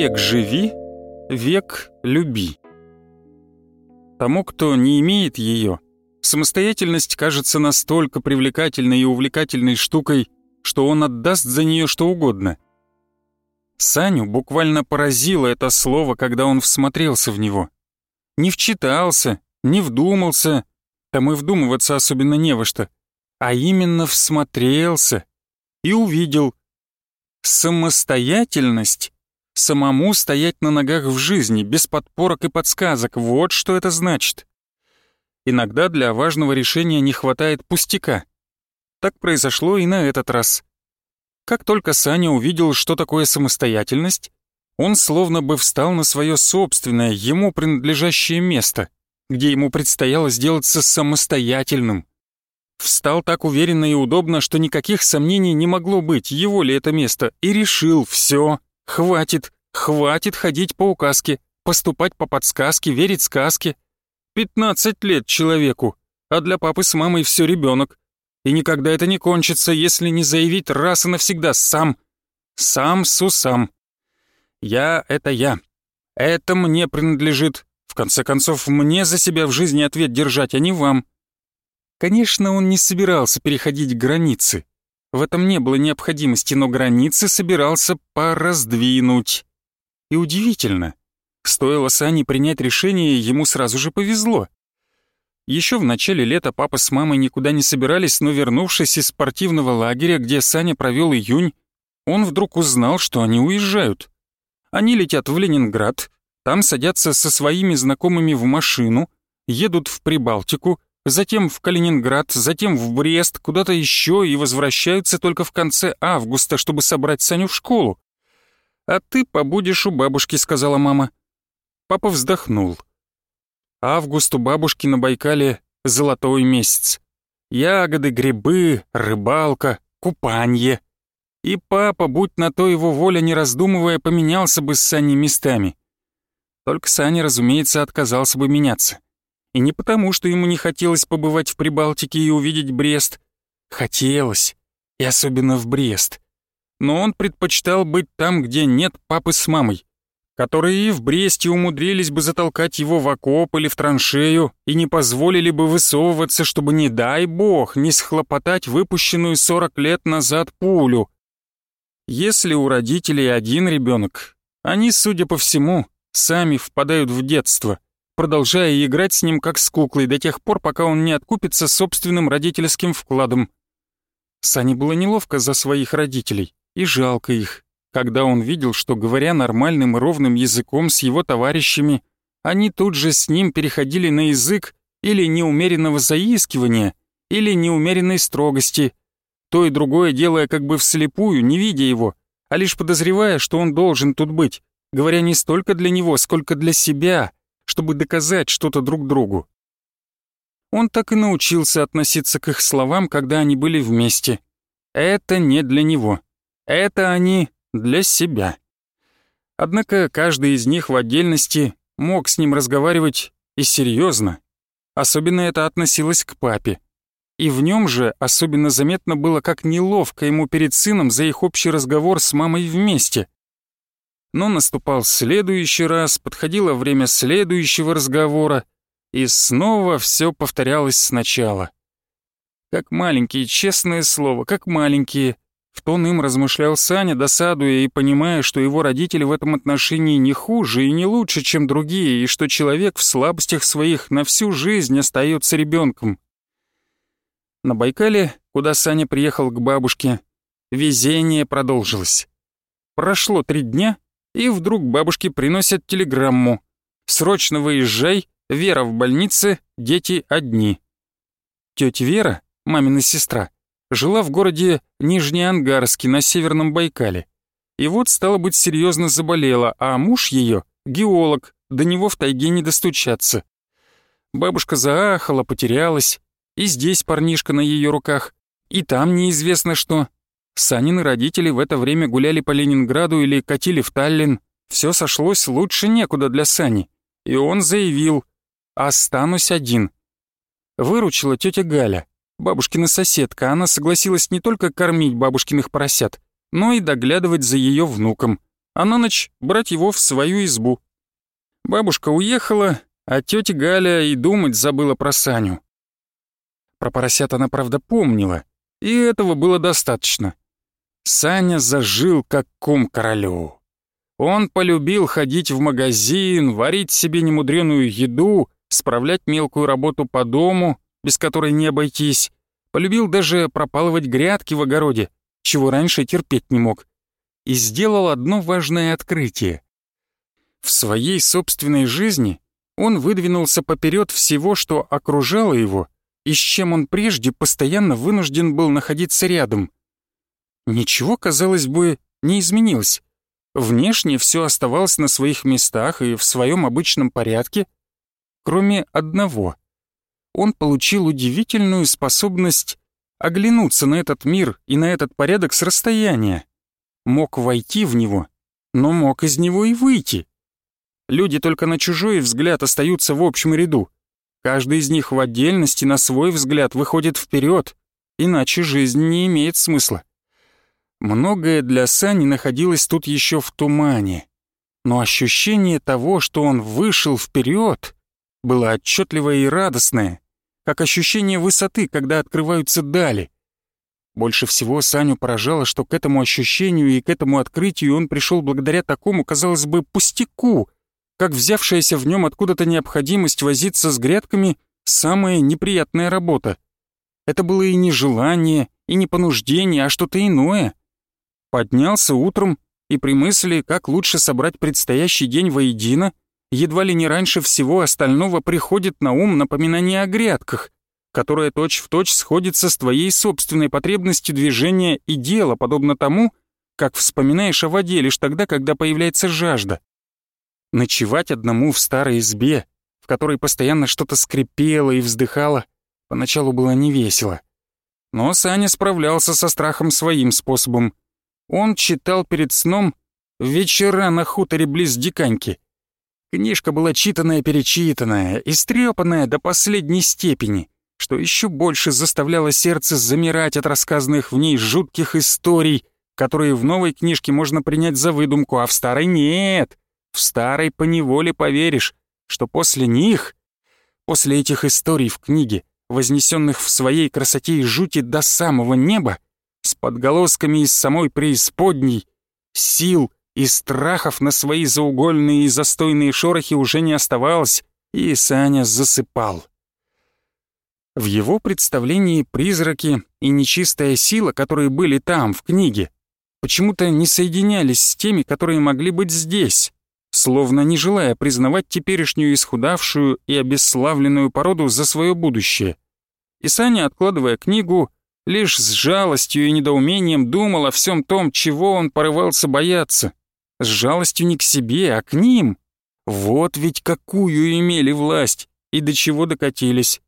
век живи, век люби. Тому, кто не имеет ее, самостоятельность кажется настолько привлекательной и увлекательной штукой, что он отдаст за нее что угодно. Саню буквально поразило это слово, когда он всмотрелся в него. Не вчитался, не вдумался, там и вдумываться особенно не во что, а именно всмотрелся и увидел. Самостоятельность Самому стоять на ногах в жизни, без подпорок и подсказок, вот что это значит. Иногда для важного решения не хватает пустяка. Так произошло и на этот раз. Как только Саня увидел, что такое самостоятельность, он словно бы встал на свое собственное, ему принадлежащее место, где ему предстояло сделаться самостоятельным. Встал так уверенно и удобно, что никаких сомнений не могло быть, его ли это место, и решил все Хватит, хватит ходить по указке, поступать по подсказке, верить сказке. Пятнадцать лет человеку, а для папы с мамой все ребенок. И никогда это не кончится, если не заявить раз и навсегда сам. Сам сусам. Я — это я. Это мне принадлежит. В конце концов, мне за себя в жизни ответ держать, а не вам. Конечно, он не собирался переходить границы. В этом не было необходимости, но границы собирался пораздвинуть. И удивительно, стоило Сане принять решение, ему сразу же повезло. Еще в начале лета папа с мамой никуда не собирались, но вернувшись из спортивного лагеря, где Саня провел июнь, он вдруг узнал, что они уезжают. Они летят в Ленинград, там садятся со своими знакомыми в машину, едут в Прибалтику — затем в Калининград, затем в Брест, куда-то еще и возвращаются только в конце августа, чтобы собрать Саню в школу. «А ты побудешь у бабушки», — сказала мама. Папа вздохнул. Август у бабушки на Байкале — золотой месяц. Ягоды, грибы, рыбалка, купанье. И папа, будь на то его воля, не раздумывая, поменялся бы с Саней местами. Только Саня, разумеется, отказался бы меняться. И не потому, что ему не хотелось побывать в Прибалтике и увидеть Брест. Хотелось. И особенно в Брест. Но он предпочитал быть там, где нет папы с мамой, которые и в Бресте умудрились бы затолкать его в окоп или в траншею и не позволили бы высовываться, чтобы, не дай бог, не схлопотать выпущенную 40 лет назад пулю. Если у родителей один ребенок, они, судя по всему, сами впадают в детство — продолжая играть с ним как с куклой до тех пор, пока он не откупится собственным родительским вкладом. Сане было неловко за своих родителей и жалко их, когда он видел, что, говоря нормальным и ровным языком с его товарищами, они тут же с ним переходили на язык или неумеренного заискивания, или неумеренной строгости, то и другое делая как бы вслепую, не видя его, а лишь подозревая, что он должен тут быть, говоря не столько для него, сколько для себя — чтобы доказать что-то друг другу. Он так и научился относиться к их словам, когда они были вместе. Это не для него. Это они для себя. Однако каждый из них в отдельности мог с ним разговаривать и серьезно. Особенно это относилось к папе. И в нем же особенно заметно было, как неловко ему перед сыном за их общий разговор с мамой вместе. Но наступал следующий раз, подходило время следующего разговора, и снова все повторялось сначала. «Как маленькие, честное слово, как маленькие», — в тон им размышлял Саня, досадуя и понимая, что его родители в этом отношении не хуже и не лучше, чем другие, и что человек в слабостях своих на всю жизнь остается ребенком. На Байкале, куда Саня приехал к бабушке, везение продолжилось. Прошло три дня — и вдруг бабушке приносят телеграмму «Срочно выезжай, Вера в больнице, дети одни». Тетя Вера, мамина сестра, жила в городе Нижнеангарске на Северном Байкале. И вот, стало быть, серьезно заболела, а муж ее геолог, до него в тайге не достучаться. Бабушка заахала, потерялась, и здесь парнишка на ее руках, и там неизвестно что, Санины родители в это время гуляли по Ленинграду или катили в Таллин. Все сошлось лучше некуда для Сани. И он заявил «Останусь один». Выручила тетя Галя, бабушкина соседка. Она согласилась не только кормить бабушкиных поросят, но и доглядывать за ее внуком, а на ночь брать его в свою избу. Бабушка уехала, а тетя Галя и думать забыла про Саню. Про поросят она, правда, помнила, и этого было достаточно. Саня зажил как кум королю. Он полюбил ходить в магазин, варить себе немудреную еду, справлять мелкую работу по дому, без которой не обойтись. Полюбил даже пропалывать грядки в огороде, чего раньше терпеть не мог. И сделал одно важное открытие. В своей собственной жизни он выдвинулся поперед всего, что окружало его, и с чем он прежде постоянно вынужден был находиться рядом — ничего, казалось бы, не изменилось. Внешне все оставалось на своих местах и в своем обычном порядке, кроме одного. Он получил удивительную способность оглянуться на этот мир и на этот порядок с расстояния. Мог войти в него, но мог из него и выйти. Люди только на чужой взгляд остаются в общем ряду. Каждый из них в отдельности на свой взгляд выходит вперед, иначе жизнь не имеет смысла. Многое для Сани находилось тут еще в тумане, но ощущение того, что он вышел вперед, было отчетливое и радостное, как ощущение высоты, когда открываются дали. Больше всего Саню поражало, что к этому ощущению и к этому открытию он пришел благодаря такому, казалось бы, пустяку, как взявшаяся в нем откуда-то необходимость возиться с грядками — самая неприятная работа. Это было и не желание, и не понуждение, а что-то иное — Поднялся утром и при мысли, как лучше собрать предстоящий день воедино, едва ли не раньше всего остального приходит на ум напоминание о грядках, которое точь-в-точь сходится с твоей собственной потребностью движения и дела, подобно тому, как вспоминаешь о воде лишь тогда, когда появляется жажда. Ночевать одному в старой избе, в которой постоянно что-то скрипело и вздыхало, поначалу было невесело. Но Саня справлялся со страхом своим способом он читал перед сном «Вечера на хуторе близ Диканьки». Книжка была читанная-перечитанная, истрепанная до последней степени, что еще больше заставляло сердце замирать от рассказанных в ней жутких историй, которые в новой книжке можно принять за выдумку, а в старой нет. В старой поневоле поверишь, что после них, после этих историй в книге, вознесенных в своей красоте и жути до самого неба, с подголосками из самой преисподней, сил и страхов на свои заугольные и застойные шорохи уже не оставалось, и Саня засыпал. В его представлении призраки и нечистая сила, которые были там, в книге, почему-то не соединялись с теми, которые могли быть здесь, словно не желая признавать теперешнюю исхудавшую и обесславленную породу за свое будущее. И Саня, откладывая книгу, лишь с жалостью и недоумением думал о всем том, чего он порывался бояться. С жалостью не к себе, а к ним. Вот ведь какую имели власть и до чего докатились.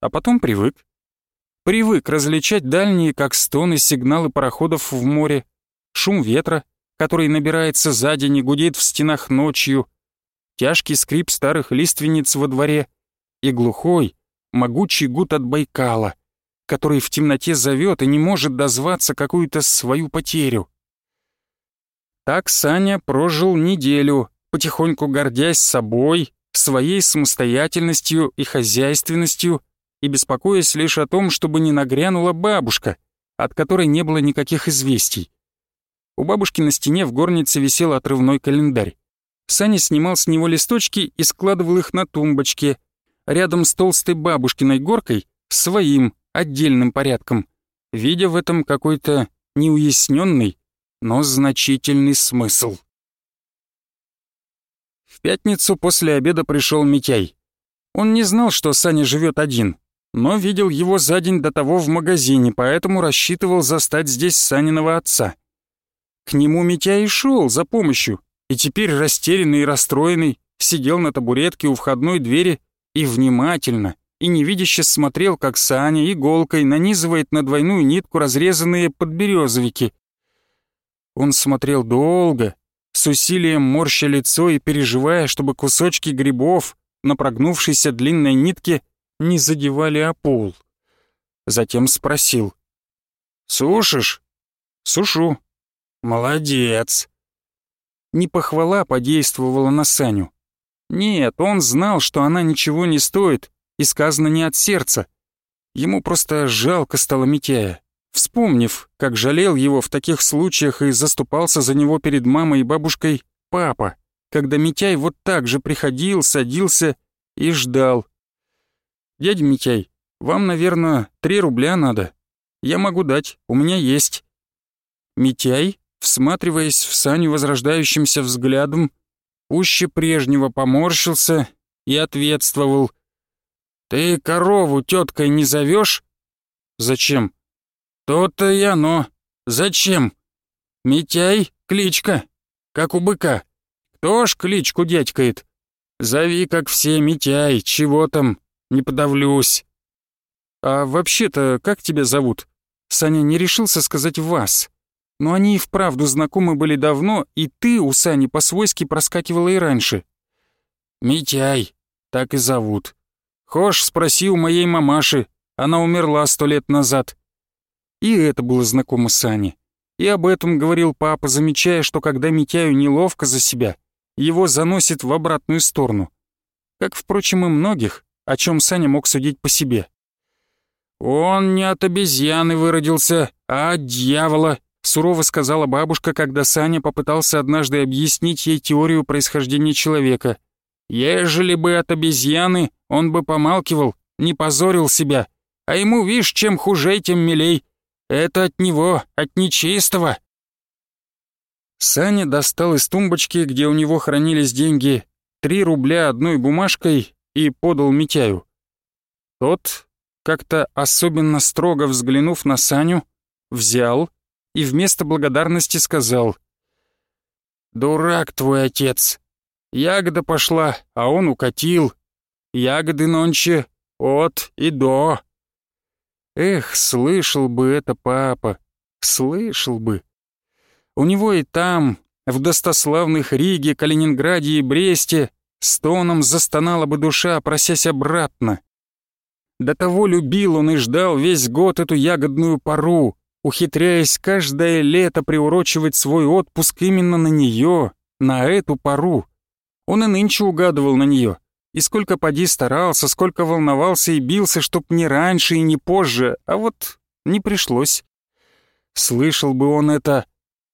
А потом привык. Привык различать дальние, как стоны, сигналы пароходов в море, шум ветра, который набирается за день и гудит в стенах ночью, тяжкий скрип старых лиственниц во дворе и глухой, могучий гуд от Байкала который в темноте зовет и не может дозваться какую-то свою потерю. Так Саня прожил неделю, потихоньку гордясь собой, своей самостоятельностью и хозяйственностью, и беспокоясь лишь о том, чтобы не нагрянула бабушка, от которой не было никаких известий. У бабушки на стене в горнице висел отрывной календарь. Саня снимал с него листочки и складывал их на тумбочке. Рядом с толстой бабушкиной горкой — своим, отдельным порядком, видя в этом какой-то неуясненный, но значительный смысл. В пятницу после обеда пришел Митяй. Он не знал, что Саня живет один, но видел его за день до того в магазине, поэтому рассчитывал застать здесь Саниного отца. К нему Митяй шел за помощью, и теперь растерянный и расстроенный сидел на табуретке у входной двери и внимательно, и невидяще смотрел, как Саня иголкой нанизывает на двойную нитку разрезанные подберезовики. Он смотрел долго, с усилием морща лицо и переживая, чтобы кусочки грибов на прогнувшейся длинной нитке не задевали о пол. Затем спросил. «Сушишь?» «Сушу». «Молодец». Не похвала подействовала на Саню. Нет, он знал, что она ничего не стоит, и сказано не от сердца. Ему просто жалко стало Митяя, вспомнив, как жалел его в таких случаях и заступался за него перед мамой и бабушкой папа, когда Митяй вот так же приходил, садился и ждал. «Дядя Митяй, вам, наверное, три рубля надо. Я могу дать, у меня есть». Митяй, всматриваясь в Саню возрождающимся взглядом, пуще прежнего поморщился и ответствовал – «Ты корову теткой не зовешь?» «Зачем?» «То-то и оно. Зачем?» «Митяй — кличка, как у быка. Кто ж кличку дядькает? Зови, как все, Митяй, чего там, не подавлюсь». «А вообще-то, как тебя зовут?» Саня не решился сказать «вас». Но они и вправду знакомы были давно, и «ты» у Сани по-свойски проскакивала и раньше. «Митяй, так и зовут. «Хошь, спроси у моей мамаши, она умерла сто лет назад». И это было знакомо Сане. И об этом говорил папа, замечая, что когда Митяю неловко за себя, его заносит в обратную сторону. Как, впрочем, и многих, о чем Саня мог судить по себе. «Он не от обезьяны выродился, а от дьявола», — сурово сказала бабушка, когда Саня попытался однажды объяснить ей теорию происхождения человека — Ежели бы от обезьяны, он бы помалкивал, не позорил себя. А ему, вишь, чем хуже, тем милей. Это от него, от нечистого». Саня достал из тумбочки, где у него хранились деньги, три рубля одной бумажкой и подал Митяю. Тот, как-то особенно строго взглянув на Саню, взял и вместо благодарности сказал «Дурак твой отец, Ягода пошла, а он укатил. Ягоды нонче от и до. Эх, слышал бы это папа, слышал бы. У него и там, в достославных Риге, Калининграде и Бресте, стоном застонала бы душа, просясь обратно. До того любил он и ждал весь год эту ягодную пару, ухитряясь каждое лето приурочивать свой отпуск именно на нее, на эту пару. Он и нынче угадывал на нее. И сколько поди старался, сколько волновался и бился, чтоб не раньше и не позже, а вот не пришлось. Слышал бы он это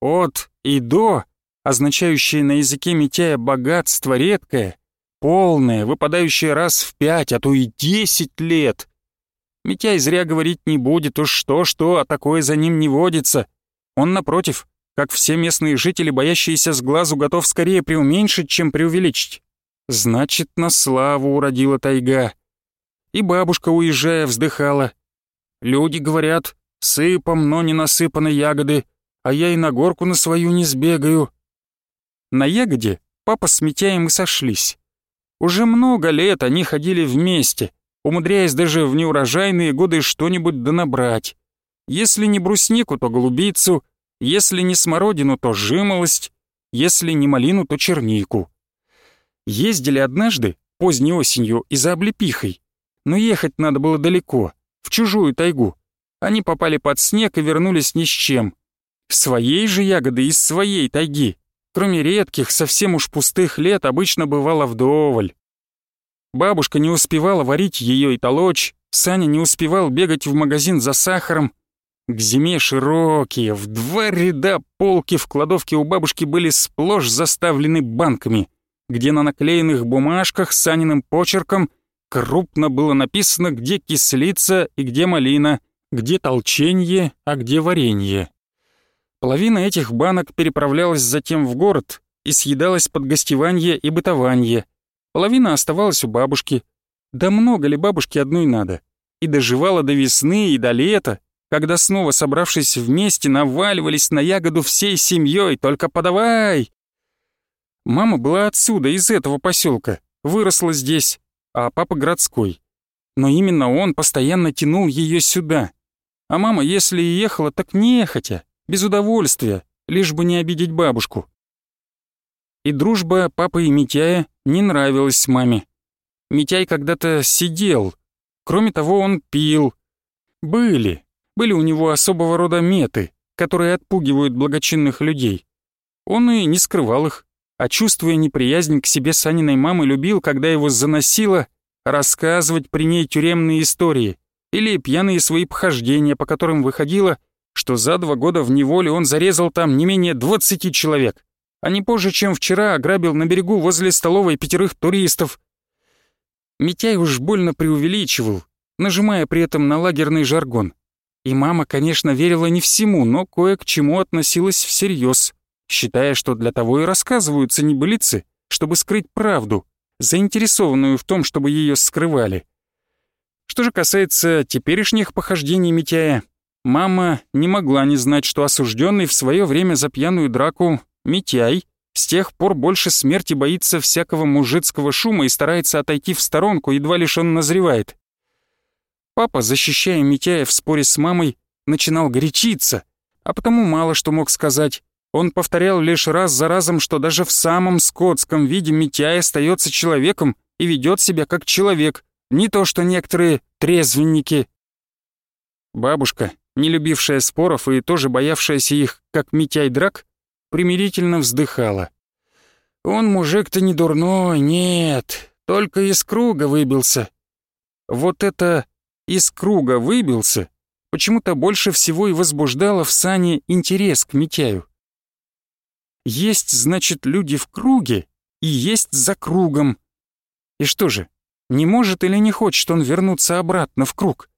«от» и «до», означающее на языке Митяя богатство редкое, полное, выпадающее раз в пять, а то и десять лет. Митяй зря говорить не будет, уж что-что, а такое за ним не водится. Он, напротив, как все местные жители, боящиеся с глазу, готов скорее приуменьшить, чем преувеличить. Значит, на славу уродила тайга. И бабушка, уезжая, вздыхала. Люди говорят, сыпом, но не насыпаны ягоды, а я и на горку на свою не сбегаю. На ягоде папа с Митяем и сошлись. Уже много лет они ходили вместе, умудряясь даже в неурожайные годы что-нибудь донабрать. Если не бруснику, то голубицу — если не смородину, то жимолость, если не малину, то чернику. Ездили однажды, поздней осенью, и за облепихой. Но ехать надо было далеко, в чужую тайгу. Они попали под снег и вернулись ни с чем. Своей же ягоды из своей тайги, кроме редких, совсем уж пустых лет, обычно бывало вдоволь. Бабушка не успевала варить ее и толочь, Саня не успевал бегать в магазин за сахаром, к зиме широкие, в два ряда полки в кладовке у бабушки были сплошь заставлены банками, где на наклеенных бумажках с Саниным почерком крупно было написано, где кислица и где малина, где толченье, а где варенье. Половина этих банок переправлялась затем в город и съедалась под гостевание и бытование. Половина оставалась у бабушки. Да много ли бабушке одной надо? И доживала до весны, и до лета, когда снова, собравшись вместе, наваливались на ягоду всей семьей, только подавай! Мама была отсюда, из этого поселка, выросла здесь, а папа городской. Но именно он постоянно тянул ее сюда. А мама, если и ехала, так нехотя, без удовольствия, лишь бы не обидеть бабушку. И дружба папы и Митяя не нравилась маме. Митяй когда-то сидел. Кроме того, он пил. Были, были у него особого рода меты, которые отпугивают благочинных людей. Он и не скрывал их, а чувствуя неприязнь к себе Саниной мамы, любил, когда его заносило, рассказывать при ней тюремные истории или пьяные свои похождения, по которым выходило, что за два года в неволе он зарезал там не менее 20 человек, а не позже, чем вчера ограбил на берегу возле столовой пятерых туристов. Митяй уж больно преувеличивал, нажимая при этом на лагерный жаргон. И мама, конечно, верила не всему, но кое к чему относилась всерьез, считая, что для того и рассказываются небылицы, чтобы скрыть правду, заинтересованную в том, чтобы ее скрывали. Что же касается теперешних похождений Митяя, мама не могла не знать, что осужденный в свое время за пьяную драку Митяй с тех пор больше смерти боится всякого мужицкого шума и старается отойти в сторонку, едва лишь он назревает. Папа, защищая Митяя в споре с мамой, начинал горячиться, а потому мало что мог сказать. Он повторял лишь раз за разом, что даже в самом скотском виде Митяй остается человеком и ведет себя как человек, не то что некоторые трезвенники. Бабушка, не любившая споров и тоже боявшаяся их, как Митяй драк, примирительно вздыхала. «Он мужик-то не дурной, нет, только из круга выбился». Вот это из круга выбился, почему-то больше всего и возбуждало в Сане интерес к Митяю. Есть, значит, люди в круге и есть за кругом. И что же, не может или не хочет он вернуться обратно в круг?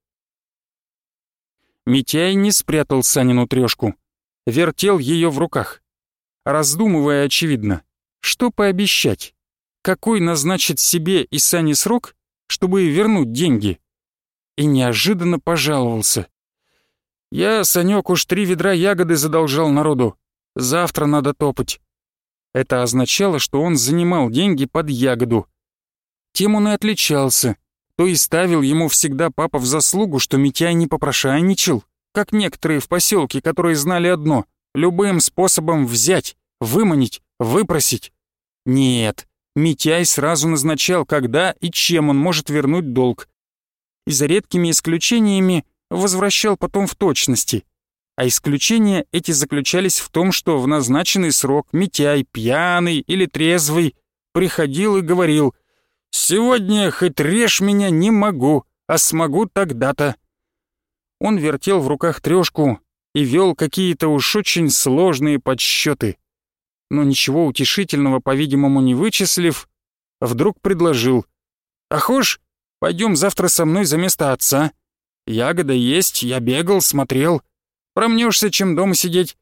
Митяй не спрятал Санину трешку, вертел ее в руках, раздумывая, очевидно, что пообещать, какой назначить себе и Сане срок, чтобы вернуть деньги и неожиданно пожаловался. «Я, Санёк, уж три ведра ягоды задолжал народу. Завтра надо топать». Это означало, что он занимал деньги под ягоду. Тем он и отличался, то и ставил ему всегда папа в заслугу, что Митяй не попрошайничал, как некоторые в поселке, которые знали одно — любым способом взять, выманить, выпросить. Нет, Митяй сразу назначал, когда и чем он может вернуть долг, и за редкими исключениями возвращал потом в точности. А исключения эти заключались в том, что в назначенный срок Митяй, пьяный или трезвый, приходил и говорил «Сегодня хоть режь меня не могу, а смогу тогда-то». Он вертел в руках трешку и вел какие-то уж очень сложные подсчеты. Но ничего утешительного, по-видимому, не вычислив, вдруг предложил «Ахож, Пойдем завтра со мной за место отца. Ягода есть, я бегал, смотрел. Промнешься, чем дома сидеть».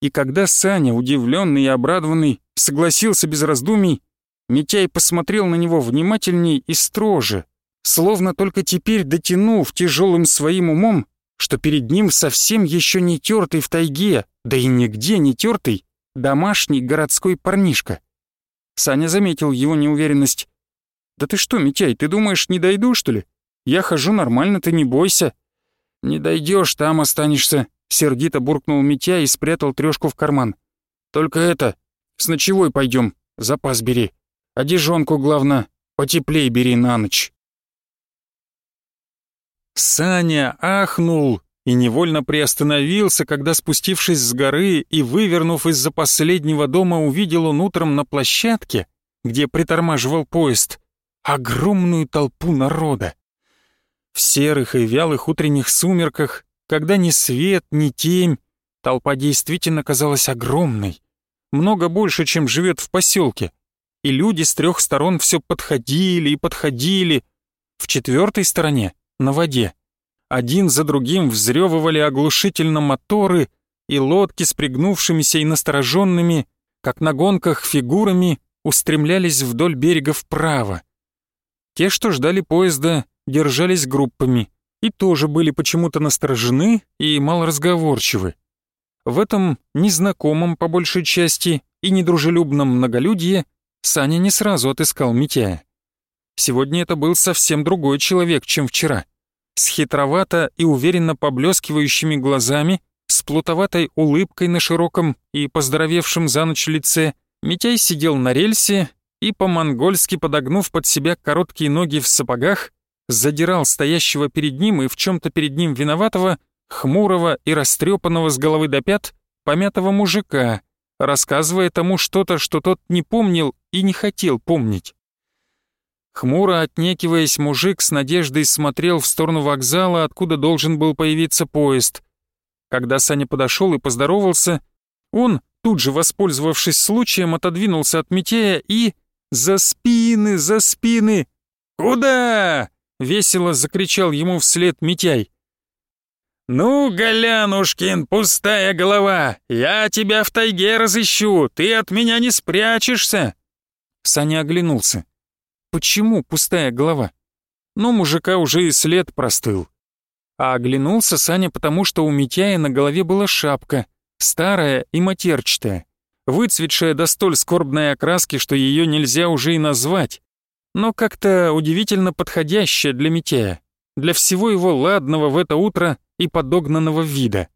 И когда Саня, удивленный и обрадованный, согласился без раздумий, Митяй посмотрел на него внимательней и строже, словно только теперь дотянув тяжелым своим умом, что перед ним совсем еще не тертый в тайге, да и нигде не тертый, домашний городской парнишка. Саня заметил его неуверенность «Да ты что, Митяй, ты думаешь, не дойду, что ли? Я хожу нормально, ты не бойся». «Не дойдешь, там останешься», — сердито буркнул Митя и спрятал трешку в карман. «Только это, с ночевой пойдем, запас бери. Одежонку, главное, потеплей бери на ночь». Саня ахнул и невольно приостановился, когда, спустившись с горы и вывернув из-за последнего дома, увидел он утром на площадке, где притормаживал поезд, огромную толпу народа. В серых и вялых утренних сумерках, когда ни свет, ни тень, толпа действительно казалась огромной, много больше, чем живет в поселке, и люди с трех сторон все подходили и подходили. В четвертой стороне, на воде, один за другим взрёвывали оглушительно моторы, и лодки с пригнувшимися и настороженными, как на гонках фигурами, устремлялись вдоль берега вправо — те, что ждали поезда, держались группами и тоже были почему-то насторожены и малоразговорчивы. В этом незнакомом, по большей части, и недружелюбном многолюдье Саня не сразу отыскал Митяя. Сегодня это был совсем другой человек, чем вчера. С хитровато и уверенно поблескивающими глазами, с плутоватой улыбкой на широком и поздоровевшем за ночь лице, Митяй сидел на рельсе и, по-монгольски подогнув под себя короткие ноги в сапогах, задирал стоящего перед ним и в чем-то перед ним виноватого, хмурого и растрепанного с головы до пят, помятого мужика, рассказывая тому что-то, что тот не помнил и не хотел помнить. Хмуро отнекиваясь, мужик с надеждой смотрел в сторону вокзала, откуда должен был появиться поезд. Когда Саня подошел и поздоровался, он, тут же воспользовавшись случаем, отодвинулся от Митея и «За спины! За спины! Куда?» — весело закричал ему вслед Митяй. «Ну, Голянушкин, пустая голова, я тебя в тайге разыщу, ты от меня не спрячешься!» Саня оглянулся. «Почему пустая голова?» Но мужика уже и след простыл. А оглянулся Саня потому, что у Митяя на голове была шапка, старая и матерчатая выцветшая до столь скорбной окраски, что ее нельзя уже и назвать, но как-то удивительно подходящая для Митяя, для всего его ладного в это утро и подогнанного вида.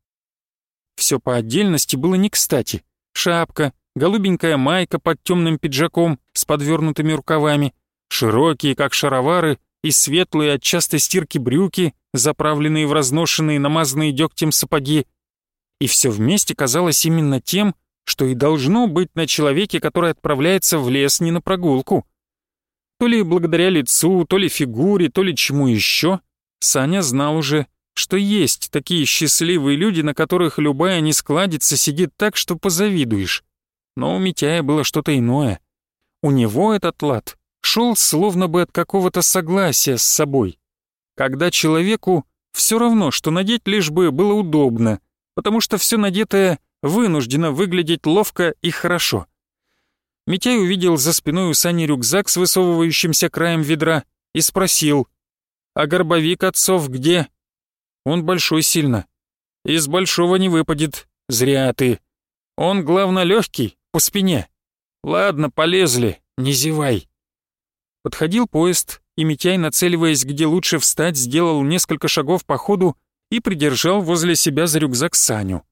Все по отдельности было не кстати. Шапка, голубенькая майка под темным пиджаком с подвернутыми рукавами, широкие, как шаровары, и светлые от частой стирки брюки, заправленные в разношенные намазанные дегтем сапоги. И все вместе казалось именно тем, что и должно быть на человеке, который отправляется в лес не на прогулку. То ли благодаря лицу, то ли фигуре, то ли чему еще, Саня знал уже, что есть такие счастливые люди, на которых любая нескладица сидит так, что позавидуешь. Но у Митяя было что-то иное. У него этот лад шел словно бы от какого-то согласия с собой, когда человеку все равно, что надеть лишь бы было удобно, потому что все надетое вынуждена выглядеть ловко и хорошо. Митяй увидел за спиной у Сани рюкзак с высовывающимся краем ведра и спросил, «А горбовик отцов где?» «Он большой сильно. Из большого не выпадет. Зря ты. Он, главное, легкий, по спине. Ладно, полезли, не зевай». Подходил поезд, и Митяй, нацеливаясь, где лучше встать, сделал несколько шагов по ходу и придержал возле себя за рюкзак Саню.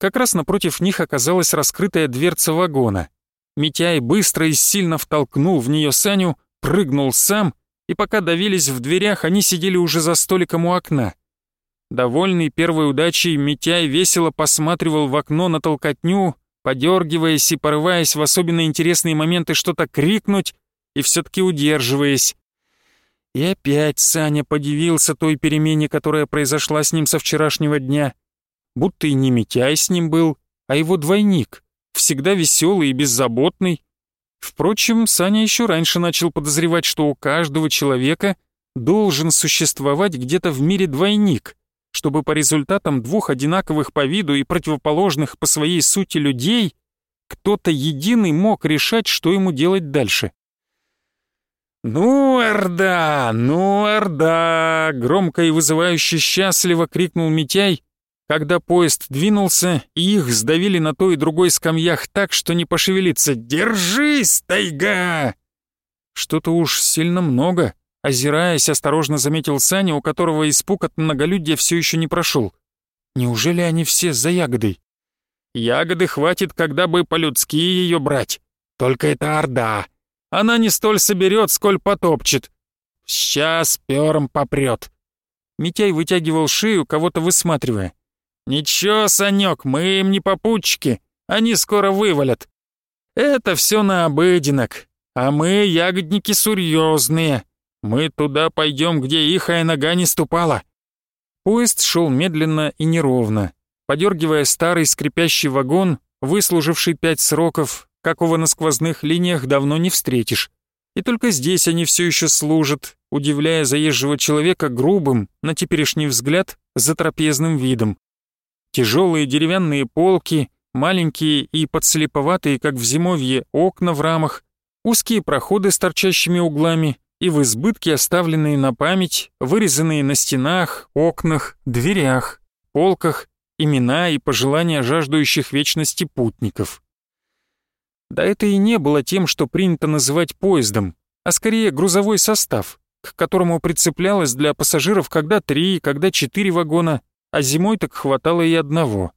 Как раз напротив них оказалась раскрытая дверца вагона. Митяй быстро и сильно втолкнул в нее Саню, прыгнул сам, и пока давились в дверях, они сидели уже за столиком у окна. Довольный первой удачей, Митяй весело посматривал в окно на толкотню, подергиваясь и порываясь в особенно интересные моменты что-то крикнуть и все-таки удерживаясь. И опять Саня подивился той перемене, которая произошла с ним со вчерашнего дня — будто и не Митяй с ним был, а его двойник, всегда веселый и беззаботный. Впрочем, Саня еще раньше начал подозревать, что у каждого человека должен существовать где-то в мире двойник, чтобы по результатам двух одинаковых по виду и противоположных по своей сути людей кто-то единый мог решать, что ему делать дальше. «Ну, Эрда! Ну, Эрда!» — громко и вызывающе счастливо крикнул Митяй, когда поезд двинулся, и их сдавили на той и другой скамьях так, что не пошевелиться. «Держись, тайга!» Что-то уж сильно много. Озираясь, осторожно заметил Саня, у которого испуг от многолюдья все еще не прошел. Неужели они все за ягодой? Ягоды хватит, когда бы по-людски ее брать. Только это орда. Она не столь соберет, сколь потопчет. Сейчас пером попрет. Митяй вытягивал шею, кого-то высматривая. «Ничего, Санек, мы им не попутчики, они скоро вывалят. Это все на обыденок, а мы, ягодники, серьезные. Мы туда пойдем, где ихая нога не ступала». Поезд шел медленно и неровно, подергивая старый скрипящий вагон, выслуживший пять сроков, какого на сквозных линиях давно не встретишь. И только здесь они все еще служат, удивляя заезжего человека грубым, на теперешний взгляд, затрапезным видом. Тяжелые деревянные полки, маленькие и подслеповатые, как в зимовье, окна в рамах, узкие проходы с торчащими углами и в избытке оставленные на память, вырезанные на стенах, окнах, дверях, полках, имена и пожелания жаждущих вечности путников. Да это и не было тем, что принято называть поездом, а скорее грузовой состав, к которому прицеплялось для пассажиров когда три, когда четыре вагона, а зимой так хватало и одного.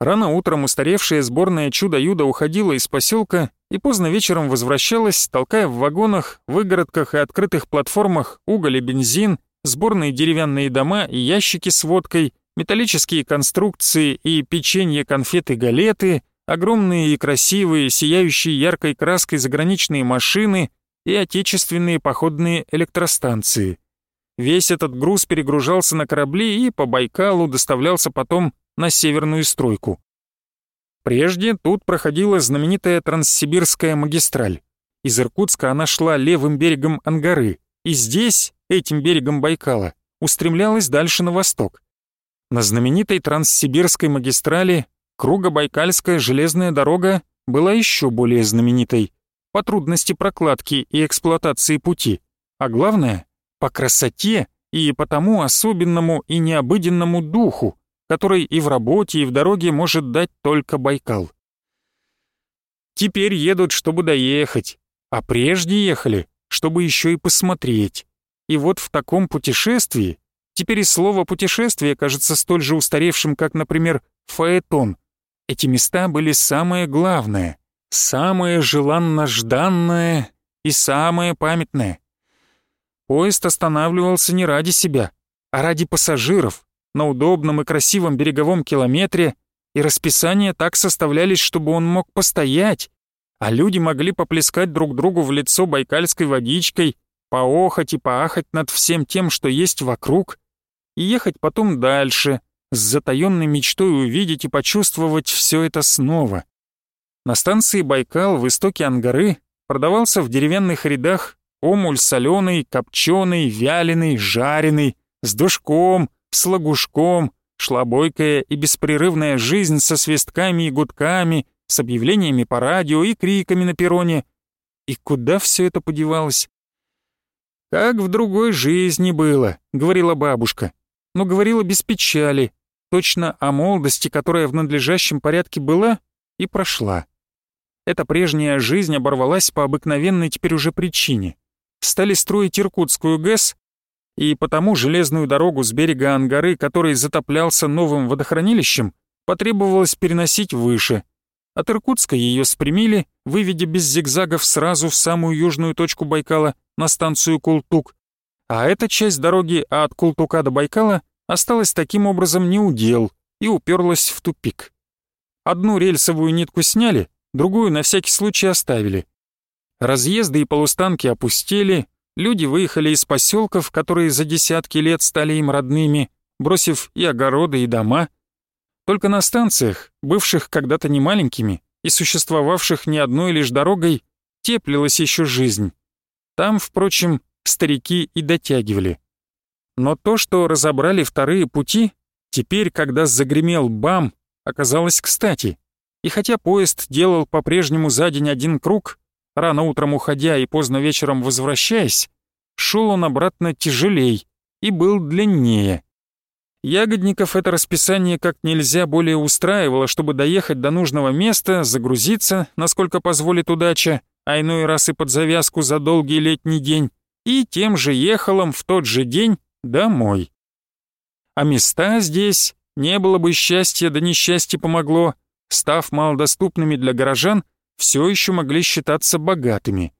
Рано утром устаревшее сборное чудо-юдо уходило из поселка и поздно вечером возвращалось, толкая в вагонах, выгородках и открытых платформах уголь и бензин, сборные деревянные дома и ящики с водкой, металлические конструкции и печенье, конфеты, галеты, огромные и красивые, сияющие яркой краской заграничные машины и отечественные походные электростанции — Весь этот груз перегружался на корабли и по Байкалу доставлялся потом на северную стройку. Прежде тут проходила знаменитая Транссибирская магистраль. Из Иркутска она шла левым берегом Ангары, и здесь, этим берегом Байкала, устремлялась дальше на восток. На знаменитой Транссибирской магистрали круго Байкальская железная дорога была еще более знаменитой по трудности прокладки и эксплуатации пути, а главное по красоте и по тому особенному и необыденному духу, который и в работе, и в дороге может дать только Байкал. Теперь едут, чтобы доехать, а прежде ехали, чтобы еще и посмотреть. И вот в таком путешествии, теперь и слово «путешествие» кажется столь же устаревшим, как, например, «фаэтон». Эти места были самое главное, самое желанно-жданное и самое памятное. Поезд останавливался не ради себя, а ради пассажиров на удобном и красивом береговом километре, и расписания так составлялись, чтобы он мог постоять, а люди могли поплескать друг другу в лицо байкальской водичкой, поохать и поахать над всем тем, что есть вокруг, и ехать потом дальше, с затаённой мечтой увидеть и почувствовать все это снова. На станции Байкал в истоке Ангары продавался в деревянных рядах омуль соленый, копченый, вяленый, жареный, с душком, с лагушком, шла бойкая и беспрерывная жизнь со свистками и гудками, с объявлениями по радио и криками на перроне. И куда все это подевалось? «Как в другой жизни было», — говорила бабушка, но говорила без печали, точно о молодости, которая в надлежащем порядке была и прошла. Эта прежняя жизнь оборвалась по обыкновенной теперь уже причине стали строить Иркутскую ГЭС и потому железную дорогу с берега Ангары, который затоплялся новым водохранилищем, потребовалось переносить выше. От Иркутска ее спрямили, выведя без зигзагов сразу в самую южную точку Байкала, на станцию Култук. А эта часть дороги а от Култука до Байкала осталась таким образом неудел и уперлась в тупик. Одну рельсовую нитку сняли, другую на всякий случай оставили — Разъезды и полустанки опустели, люди выехали из поселков, которые за десятки лет стали им родными, бросив и огороды, и дома. Только на станциях, бывших когда-то немаленькими и существовавших не одной лишь дорогой, теплилась еще жизнь. Там, впрочем, старики и дотягивали. Но то, что разобрали вторые пути, теперь, когда загремел бам, оказалось кстати. И хотя поезд делал по-прежнему за день один круг, Рано утром уходя и поздно вечером возвращаясь, шел он обратно тяжелей и был длиннее. Ягодников это расписание как нельзя более устраивало, чтобы доехать до нужного места, загрузиться, насколько позволит удача, а иной раз и под завязку за долгий летний день, и тем же ехалом в тот же день домой. А места здесь не было бы счастья, да несчастье помогло, став малодоступными для горожан, все еще могли считаться богатыми.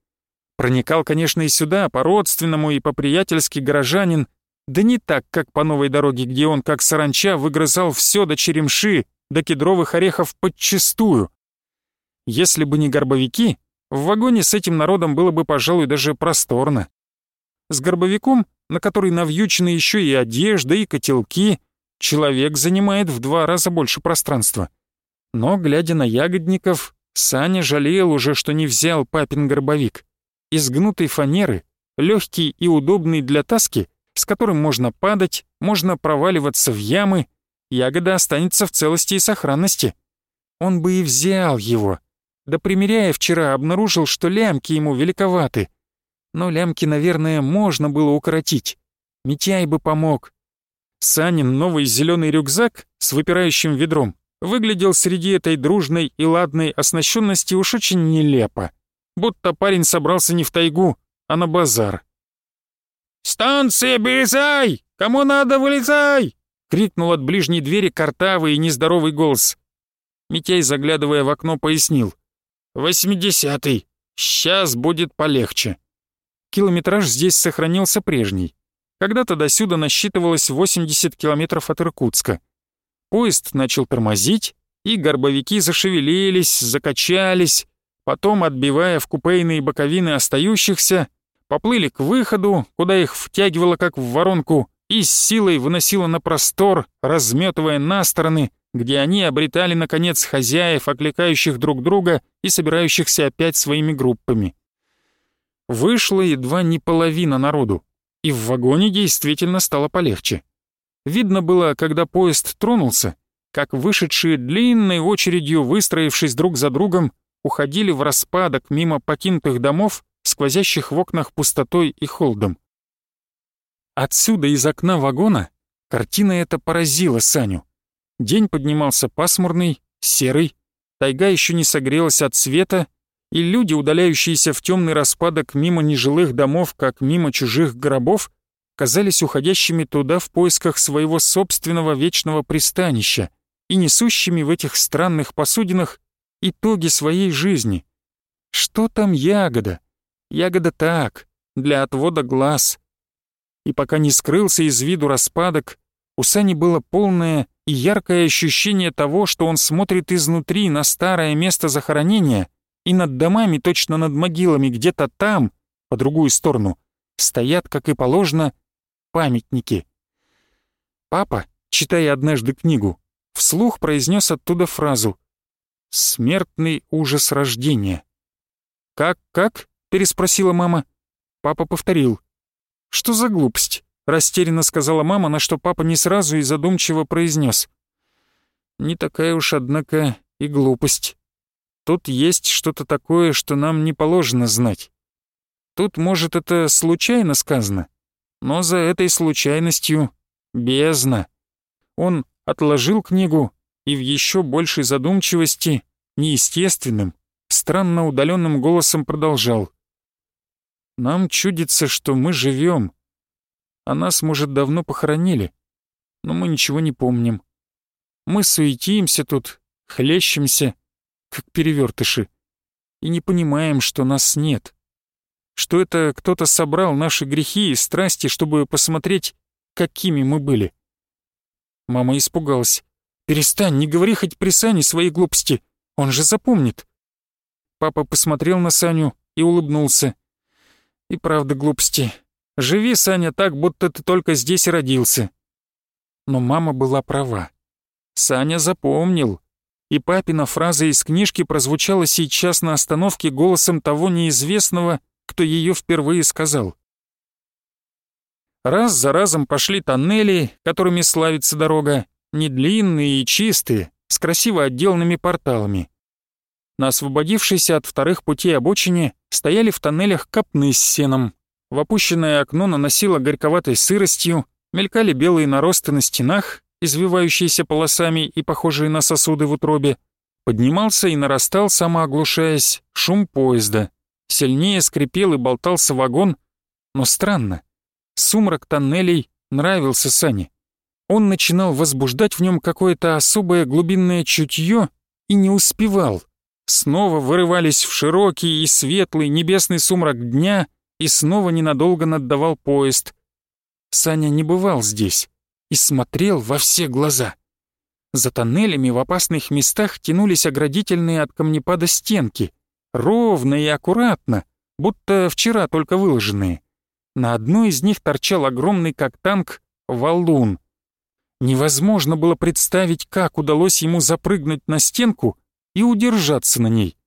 Проникал, конечно, и сюда, по-родственному и по-приятельски горожанин, да не так, как по новой дороге, где он, как саранча, выгрызал все до черемши, до кедровых орехов подчистую. Если бы не горбовики, в вагоне с этим народом было бы, пожалуй, даже просторно. С горбовиком, на который навьючены еще и одежда, и котелки, человек занимает в два раза больше пространства. Но, глядя на ягодников, Саня жалел уже, что не взял папин горбовик. Изгнутой фанеры, легкий и удобный для таски, с которым можно падать, можно проваливаться в ямы, ягода останется в целости и сохранности. Он бы и взял его. Да примеряя вчера, обнаружил, что лямки ему великоваты. Но лямки, наверное, можно было укоротить. Митяй бы помог. Санин новый зеленый рюкзак с выпирающим ведром выглядел среди этой дружной и ладной оснащенности уж очень нелепо, будто парень собрался не в тайгу, а на базар. «Станция, березай! Кому надо, вылезай!» — крикнул от ближней двери картавый и нездоровый голос. Митяй, заглядывая в окно, пояснил. «Восьмидесятый. Сейчас будет полегче». Километраж здесь сохранился прежний. Когда-то досюда насчитывалось 80 километров от Иркутска — Поезд начал тормозить, и горбовики зашевелились, закачались, потом, отбивая в купейные боковины остающихся, поплыли к выходу, куда их втягивало как в воронку, и с силой выносило на простор, разметывая на стороны, где они обретали, наконец, хозяев, окликающих друг друга и собирающихся опять своими группами. Вышло едва не половина народу, и в вагоне действительно стало полегче. Видно было, когда поезд тронулся, как вышедшие длинной очередью, выстроившись друг за другом, уходили в распадок мимо покинутых домов, сквозящих в окнах пустотой и холодом. Отсюда из окна вагона картина эта поразила Саню. День поднимался пасмурный, серый, тайга еще не согрелась от света, и люди, удаляющиеся в темный распадок мимо нежилых домов, как мимо чужих гробов, казались уходящими туда в поисках своего собственного вечного пристанища и несущими в этих странных посудинах итоги своей жизни. Что там ягода? Ягода так, для отвода глаз. И пока не скрылся из виду распадок, у Сани было полное и яркое ощущение того, что он смотрит изнутри на старое место захоронения и над домами, точно над могилами, где-то там, по другую сторону, стоят, как и положено, памятники. Папа, читая однажды книгу, вслух произнес оттуда фразу «Смертный ужас рождения». «Как, как?» — переспросила мама. Папа повторил. «Что за глупость?» — растерянно сказала мама, на что папа не сразу и задумчиво произнес. «Не такая уж, однако, и глупость. Тут есть что-то такое, что нам не положено знать. Тут, может, это случайно сказано, но за этой случайностью бездна. Он отложил книгу и в еще большей задумчивости, неестественным, странно удаленным голосом продолжал. «Нам чудится, что мы живем. А нас, может, давно похоронили, но мы ничего не помним. Мы суетимся тут, хлещемся, как перевертыши, и не понимаем, что нас нет что это кто-то собрал наши грехи и страсти, чтобы посмотреть, какими мы были. Мама испугалась. «Перестань, не говори хоть при Сане свои глупости, он же запомнит». Папа посмотрел на Саню и улыбнулся. «И правда глупости. Живи, Саня, так, будто ты только здесь родился». Но мама была права. Саня запомнил. И папина фраза из книжки прозвучала сейчас на остановке голосом того неизвестного, кто ее впервые сказал. Раз за разом пошли тоннели, которыми славится дорога, не длинные и чистые, с красиво отделанными порталами. На освободившейся от вторых путей обочине стояли в тоннелях копны с сеном. В опущенное окно наносило горьковатой сыростью, мелькали белые наросты на стенах, извивающиеся полосами и похожие на сосуды в утробе. Поднимался и нарастал, самооглушаясь, шум поезда. Сильнее скрипел и болтался вагон, но странно, сумрак тоннелей нравился Сане. Он начинал возбуждать в нем какое-то особое глубинное чутье и не успевал. Снова вырывались в широкий и светлый небесный сумрак дня и снова ненадолго наддавал поезд. Саня не бывал здесь и смотрел во все глаза. За тоннелями в опасных местах тянулись оградительные от камнепада стенки — ровно и аккуратно, будто вчера только выложенные. На одной из них торчал огромный, как танк, валун. Невозможно было представить, как удалось ему запрыгнуть на стенку и удержаться на ней.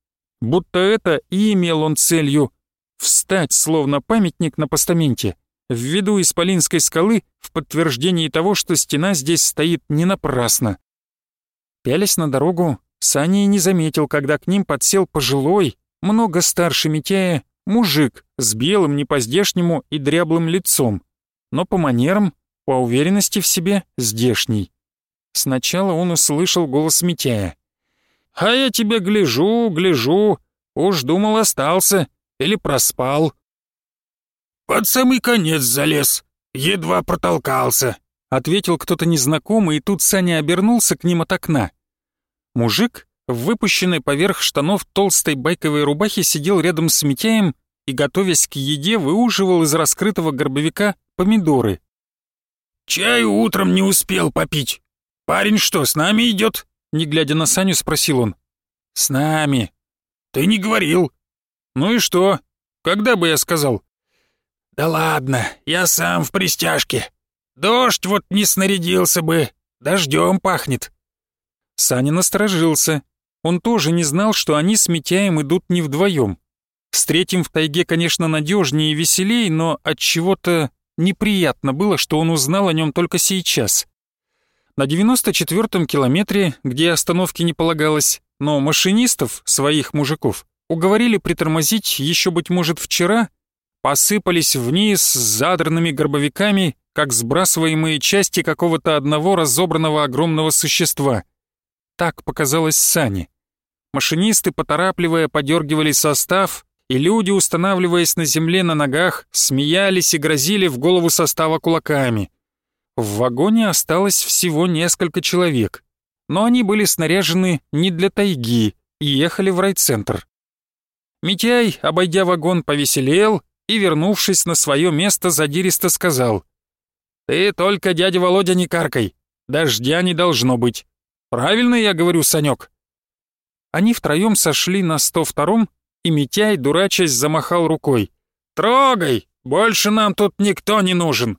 Будто это и имел он целью встать, словно памятник на постаменте, в виду Исполинской скалы в подтверждении того, что стена здесь стоит не напрасно. Пялись на дорогу, Саня не заметил, когда к ним подсел пожилой, много старше Митяя, мужик с белым не по-здешнему и дряблым лицом, но по манерам, по уверенности в себе, здешний. Сначала он услышал голос Митяя. «А я тебя гляжу, гляжу, уж думал остался или проспал». «Под самый конец залез, едва протолкался», — ответил кто-то незнакомый, и тут Саня обернулся к ним от окна. Мужик, выпущенный поверх штанов толстой байковой рубахи, сидел рядом с Митяем и, готовясь к еде, выуживал из раскрытого горбовика помидоры. «Чаю утром не успел попить. Парень что, с нами идет? не глядя на Саню, спросил он. «С нами». «Ты не говорил». «Ну и что? Когда бы я сказал?» «Да ладно, я сам в пристяжке. Дождь вот не снарядился бы. Дождем пахнет». Саня насторожился. Он тоже не знал, что они с Митяем идут не вдвоем. С третьим в тайге, конечно, надежнее и веселей, но от чего то неприятно было, что он узнал о нем только сейчас. На 94-м километре, где остановки не полагалось, но машинистов, своих мужиков, уговорили притормозить еще, быть может, вчера, посыпались вниз с задранными горбовиками, как сбрасываемые части какого-то одного разобранного огромного существа — так показалось Сане. Машинисты, поторапливая, подергивали состав, и люди, устанавливаясь на земле на ногах, смеялись и грозили в голову состава кулаками. В вагоне осталось всего несколько человек, но они были снаряжены не для тайги и ехали в райцентр. Митяй, обойдя вагон, повеселел и, вернувшись на свое место, задиристо сказал. «Ты только, дядя Володя, не каркай. Дождя не должно быть. Правильно я говорю, Санек. Они втроем сошли на 102-м, и Митяй, дурачась, замахал рукой. «Трогай! Больше нам тут никто не нужен!»